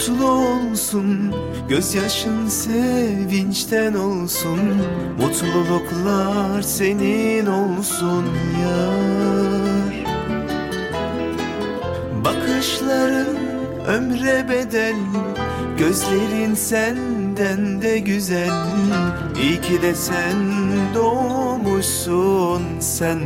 mutlu olsun Gözyaşın sevinçten olsun Mutluluklar senin olsun yar Bakışların ömre bedel Gözlerin senden de güzel. İyi ki de sen doğmuşsun sen.